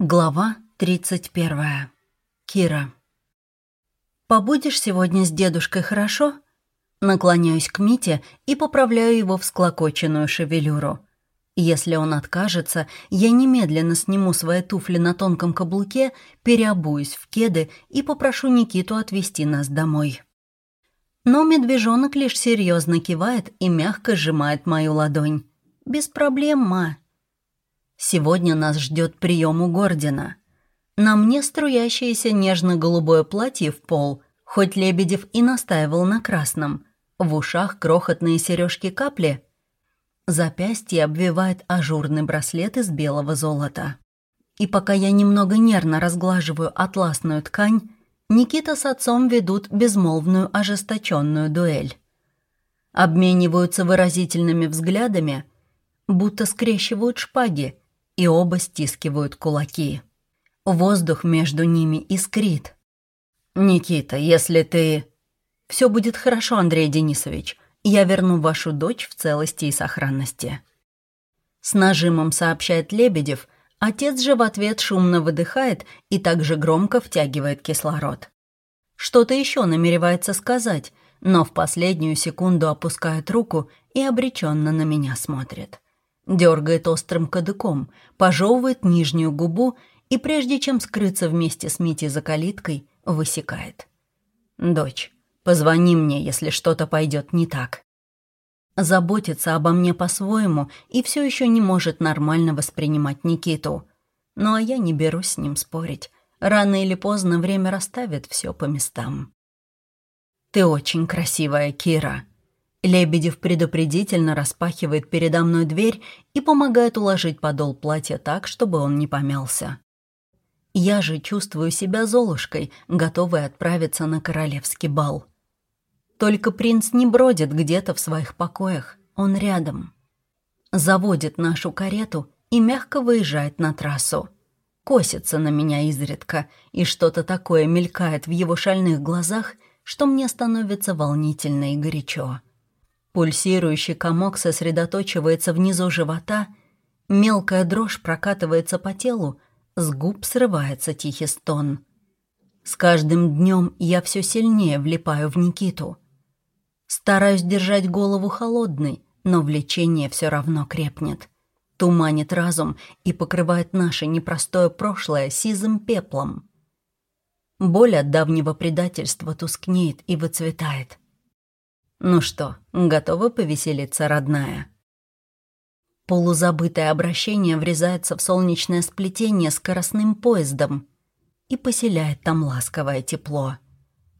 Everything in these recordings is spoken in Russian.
Глава 31. Кира. «Побудешь сегодня с дедушкой, хорошо?» Наклоняюсь к Мите и поправляю его всклокоченную шевелюру. Если он откажется, я немедленно сниму свои туфли на тонком каблуке, переобуюсь в кеды и попрошу Никиту отвезти нас домой. Но медвежонок лишь серьезно кивает и мягко сжимает мою ладонь. «Без проблем, ма». Сегодня нас ждет прием у Гордина. На мне струящееся нежно-голубое платье в пол, хоть Лебедев и настаивал на красном. В ушах крохотные сережки капли. Запястье обвивает ажурный браслет из белого золота. И пока я немного нервно разглаживаю атласную ткань, Никита с отцом ведут безмолвную ожесточенную дуэль. Обмениваются выразительными взглядами, будто скрещивают шпаги, и оба стискивают кулаки. Воздух между ними искрит. «Никита, если ты...» «Все будет хорошо, Андрей Денисович. Я верну вашу дочь в целости и сохранности». С нажимом сообщает Лебедев, отец же в ответ шумно выдыхает и также громко втягивает кислород. Что-то еще намеревается сказать, но в последнюю секунду опускает руку и обреченно на меня смотрит дергает острым кадыком, пожевывает нижнюю губу и, прежде чем скрыться вместе с Митей за калиткой, высекает. «Дочь, позвони мне, если что-то пойдет не так». Заботится обо мне по-своему и все еще не может нормально воспринимать Никиту. Ну а я не берусь с ним спорить. Рано или поздно время расставит все по местам. «Ты очень красивая, Кира», Лебедев предупредительно распахивает передо мной дверь и помогает уложить подол платья так, чтобы он не помялся. Я же чувствую себя золушкой, готовой отправиться на королевский бал. Только принц не бродит где-то в своих покоях, он рядом. Заводит нашу карету и мягко выезжает на трассу. Косится на меня изредка, и что-то такое мелькает в его шальных глазах, что мне становится волнительно и горячо. Пульсирующий комок сосредоточивается внизу живота, мелкая дрожь прокатывается по телу, с губ срывается тихий стон. С каждым днем я все сильнее влипаю в Никиту. Стараюсь держать голову холодной, но влечение все равно крепнет. Туманит разум и покрывает наше непростое прошлое сизым пеплом. Боль от давнего предательства тускнеет и выцветает. Ну что, готова повеселиться, родная? Полузабытое обращение врезается в солнечное сплетение скоростным поездом и поселяет там ласковое тепло,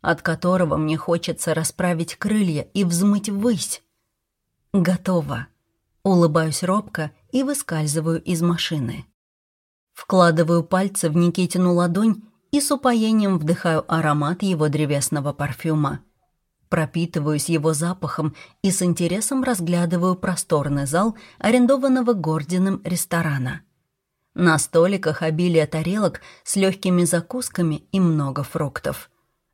от которого мне хочется расправить крылья и взмыть ввысь. Готово. Улыбаюсь робко и выскальзываю из машины. Вкладываю пальцы в Никитину ладонь и с упоением вдыхаю аромат его древесного парфюма — пропитываюсь его запахом и с интересом разглядываю просторный зал арендованного Гординым ресторана. На столиках обилие тарелок с легкими закусками и много фруктов.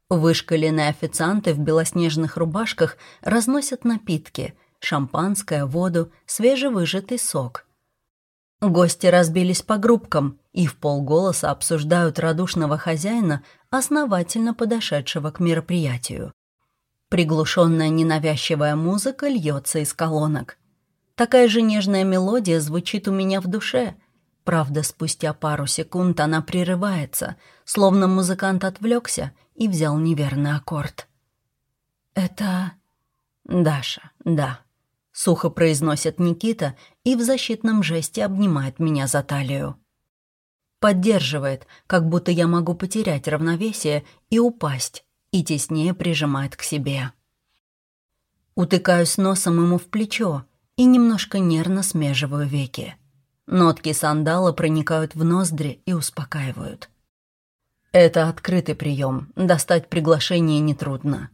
Вышкаленные официанты в белоснежных рубашках разносят напитки – шампанское, воду, свежевыжатый сок. Гости разбились по группкам и в полголоса обсуждают радушного хозяина, основательно подошедшего к мероприятию. Приглушенная ненавязчивая музыка льется из колонок. Такая же нежная мелодия звучит у меня в душе. Правда, спустя пару секунд она прерывается, словно музыкант отвлекся и взял неверный аккорд. «Это...» «Даша, да», — сухо произносит Никита и в защитном жесте обнимает меня за талию. Поддерживает, как будто я могу потерять равновесие и упасть, и теснее прижимает к себе. Утыкаюсь носом ему в плечо и немножко нервно смеживаю веки. Нотки сандала проникают в ноздри и успокаивают. Это открытый прием, достать приглашение нетрудно.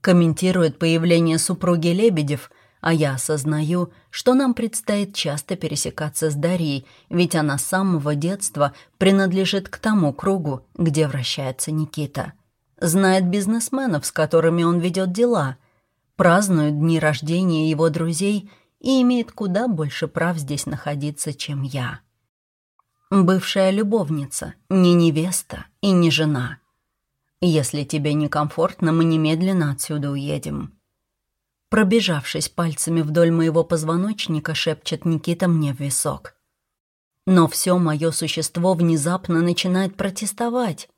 Комментирует появление супруги Лебедев, а я осознаю, что нам предстоит часто пересекаться с Дарьей, ведь она с самого детства принадлежит к тому кругу, где вращается Никита знает бизнесменов, с которыми он ведет дела, празднует дни рождения его друзей и имеет куда больше прав здесь находиться, чем я. Бывшая любовница, не невеста и не жена. Если тебе некомфортно, мы немедленно отсюда уедем. Пробежавшись пальцами вдоль моего позвоночника, шепчет Никита мне в висок. Но все мое существо внезапно начинает протестовать.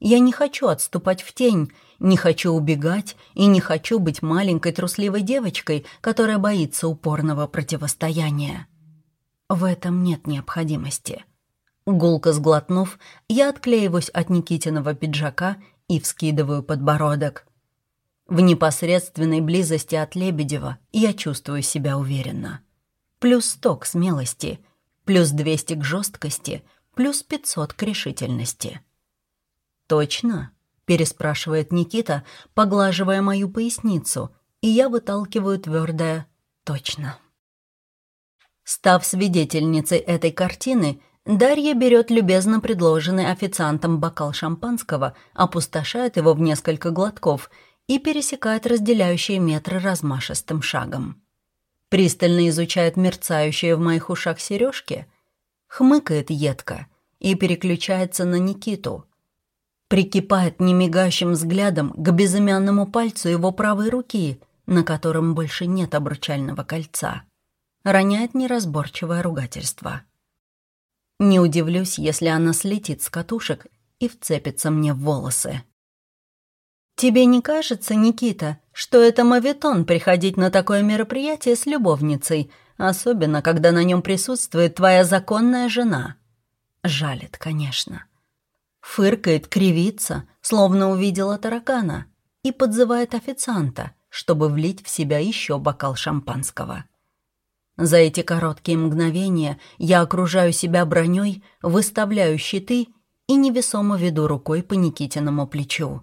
Я не хочу отступать в тень, не хочу убегать и не хочу быть маленькой трусливой девочкой, которая боится упорного противостояния. В этом нет необходимости. Гулко сглотнув, я отклеиваюсь от Никитиного пиджака и вскидываю подбородок. В непосредственной близости от Лебедева я чувствую себя уверенно. Плюс сто к смелости, плюс двести к жесткости, плюс пятьсот к решительности. «Точно?» — переспрашивает Никита, поглаживая мою поясницу, и я выталкиваю твердое «точно». Став свидетельницей этой картины, Дарья берет любезно предложенный официантом бокал шампанского, опустошает его в несколько глотков и пересекает разделяющие метры размашистым шагом. Пристально изучает мерцающие в моих ушах сережки, хмыкает едко и переключается на Никиту — прикипает немигающим взглядом к безымянному пальцу его правой руки, на котором больше нет обручального кольца. Роняет неразборчивое ругательство. Не удивлюсь, если она слетит с катушек и вцепится мне в волосы. «Тебе не кажется, Никита, что это мавитон приходить на такое мероприятие с любовницей, особенно когда на нем присутствует твоя законная жена?» Жалит, конечно. Фыркает, кривится, словно увидела таракана, и подзывает официанта, чтобы влить в себя еще бокал шампанского. За эти короткие мгновения я окружаю себя броней, выставляю щиты и невесомо веду рукой по Никитиному плечу.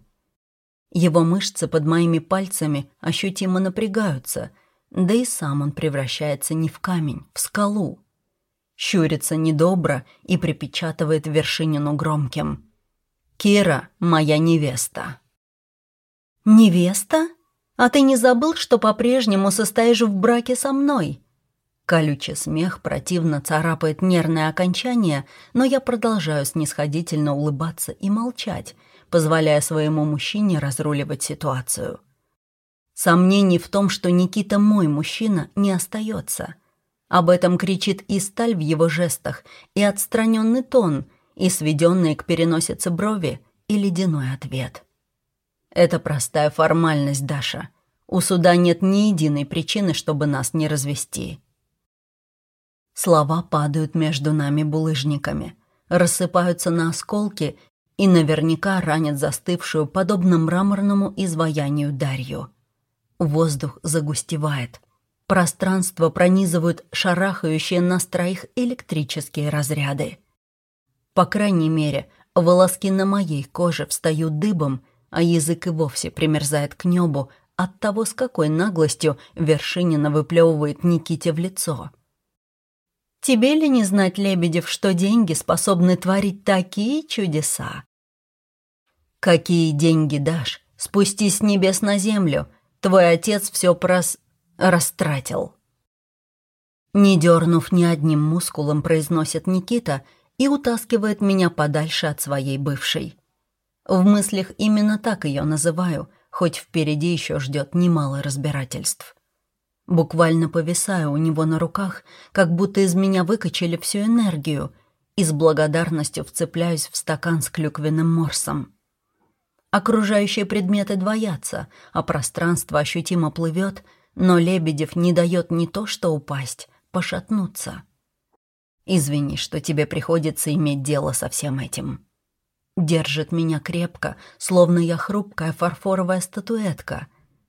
Его мышцы под моими пальцами ощутимо напрягаются, да и сам он превращается не в камень, в скалу. Щурится недобро и припечатывает вершинину громким. Кира — моя невеста». «Невеста? А ты не забыл, что по-прежнему состоишь в браке со мной?» Колючий смех противно царапает нервное окончание, но я продолжаю снисходительно улыбаться и молчать, позволяя своему мужчине разруливать ситуацию. Сомнений в том, что Никита мой мужчина, не остается. Об этом кричит и сталь в его жестах, и отстраненный тон — и сведенные к переносице брови, и ледяной ответ. Это простая формальность, Даша. У суда нет ни единой причины, чтобы нас не развести. Слова падают между нами булыжниками, рассыпаются на осколки и наверняка ранят застывшую, подобно мраморному изваянию Дарью. Воздух загустевает. Пространство пронизывают шарахающие нас троих электрические разряды. По крайней мере, волоски на моей коже встают дыбом, а язык и вовсе примерзает к небу от того, с какой наглостью Вершинина выплевывает Никите в лицо. «Тебе ли не знать, Лебедев, что деньги способны творить такие чудеса?» «Какие деньги дашь? Спустись с небес на землю. Твой отец все прос... растратил». Не дернув ни одним мускулом, произносит Никита — и утаскивает меня подальше от своей бывшей. В мыслях именно так ее называю, хоть впереди еще ждет немало разбирательств. Буквально повисаю у него на руках, как будто из меня выкачали всю энергию, и с благодарностью вцепляюсь в стакан с клюквенным морсом. Окружающие предметы двоятся, а пространство ощутимо плывет, но Лебедев не дает не то что упасть, пошатнуться. Извини, что тебе приходится иметь дело со всем этим. Держит меня крепко, словно я хрупкая фарфоровая статуэтка.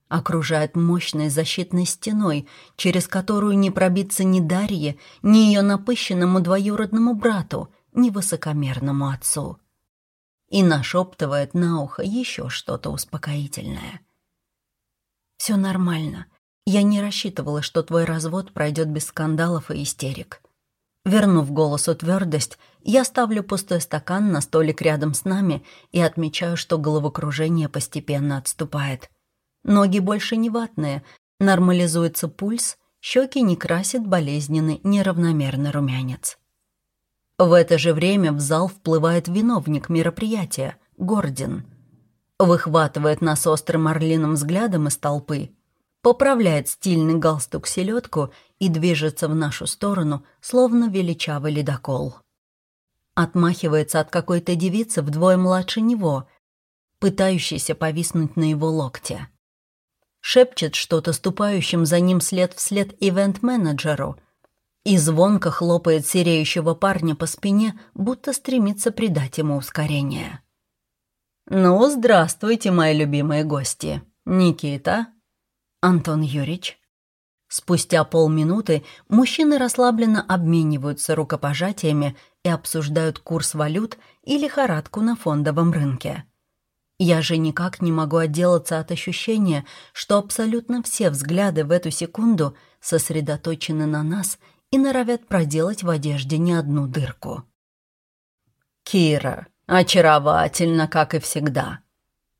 Окружает мощной защитной стеной, через которую не пробиться ни Дарье, ни ее напыщенному двоюродному брату, ни высокомерному отцу. И нашептывает на ухо еще что-то успокоительное. «Все нормально. Я не рассчитывала, что твой развод пройдет без скандалов и истерик». Вернув голосу твердость, я ставлю пустой стакан на столик рядом с нами и отмечаю, что головокружение постепенно отступает. Ноги больше не ватные, нормализуется пульс, щеки не красит болезненный неравномерный румянец. В это же время в зал вплывает виновник мероприятия, Гордин. Выхватывает нас острым орлиным взглядом из толпы, поправляет стильный галстук-селедку и движется в нашу сторону, словно величавый ледокол. Отмахивается от какой-то девицы вдвое младше него, пытающейся повиснуть на его локте. Шепчет что-то ступающим за ним след вслед ивент-менеджеру и звонко хлопает сереющего парня по спине, будто стремится придать ему ускорение. «Ну, здравствуйте, мои любимые гости. Никита?» «Антон Юрьевич?» Спустя полминуты мужчины расслабленно обмениваются рукопожатиями и обсуждают курс валют и лихорадку на фондовом рынке. Я же никак не могу отделаться от ощущения, что абсолютно все взгляды в эту секунду сосредоточены на нас и норовят проделать в одежде не одну дырку. «Кира, очаровательно, как и всегда».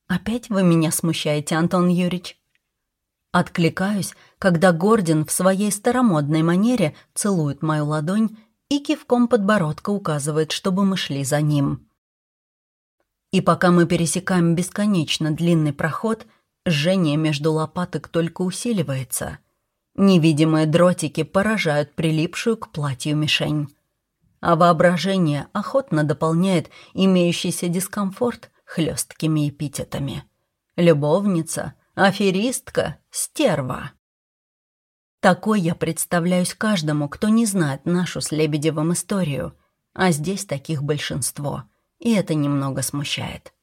«Опять вы меня смущаете, Антон Юрьевич?» Откликаюсь, когда Гордин в своей старомодной манере целует мою ладонь и кивком подбородка указывает, чтобы мы шли за ним. И пока мы пересекаем бесконечно длинный проход, жжение между лопаток только усиливается. Невидимые дротики поражают прилипшую к платью мишень. А воображение охотно дополняет имеющийся дискомфорт хлесткими эпитетами. Любовница, аферистка, стерва. Такой я представляюсь каждому, кто не знает нашу с Лебедевым историю, а здесь таких большинство — и это немного смущает.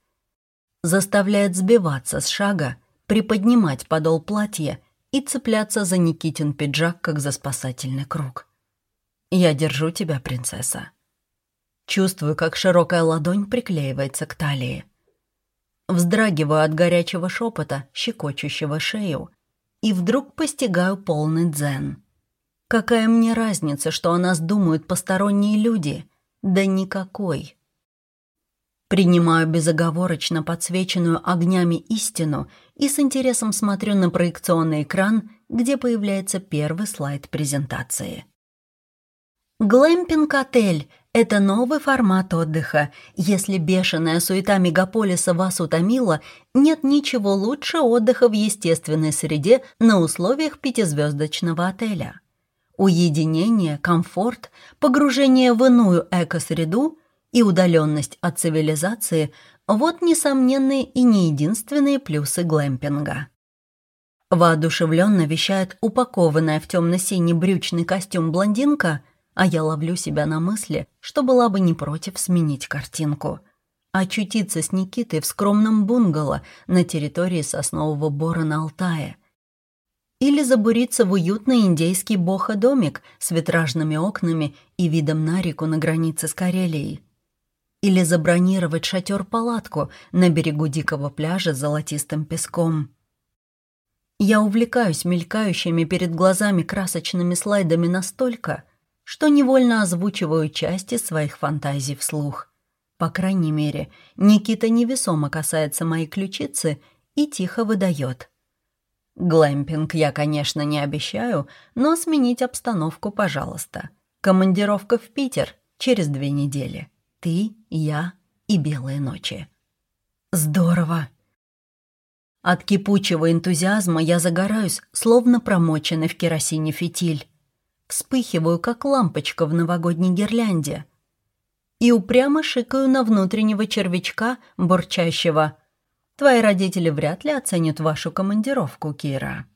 Заставляет сбиваться с шага, приподнимать подол платья и цепляться за Никитин пиджак, как за спасательный круг. «Я держу тебя, принцесса». Чувствую, как широкая ладонь приклеивается к талии. Вздрагиваю от горячего шепота, щекочущего шею, и вдруг постигаю полный дзен. Какая мне разница, что о нас думают посторонние люди? Да никакой. Принимаю безоговорочно подсвеченную огнями истину и с интересом смотрю на проекционный экран, где появляется первый слайд презентации. Глэмпинг-отель – это новый формат отдыха. Если бешеная суета мегаполиса вас утомила, нет ничего лучше отдыха в естественной среде на условиях пятизвездочного отеля. Уединение, комфорт, погружение в иную экосреду – и удаленность от цивилизации – вот несомненные и не единственные плюсы глэмпинга. Воодушевленно вещает упакованная в темно-синий брючный костюм блондинка, а я ловлю себя на мысли, что была бы не против сменить картинку. Очутиться с Никитой в скромном бунгало на территории соснового бора на Алтае. Или забуриться в уютный индейский бохо-домик с витражными окнами и видом на реку на границе с Карелией или забронировать шатер-палатку на берегу дикого пляжа с золотистым песком. Я увлекаюсь мелькающими перед глазами красочными слайдами настолько, что невольно озвучиваю части своих фантазий вслух. По крайней мере, Никита невесомо касается моей ключицы и тихо выдает. «Глэмпинг я, конечно, не обещаю, но сменить обстановку, пожалуйста. Командировка в Питер через две недели». Ты, я и белые ночи. Здорово! От кипучего энтузиазма я загораюсь, словно промоченный в керосине фитиль. Вспыхиваю, как лампочка в новогодней гирлянде. И упрямо шикаю на внутреннего червячка, бурчащего. «Твои родители вряд ли оценят вашу командировку, Кира».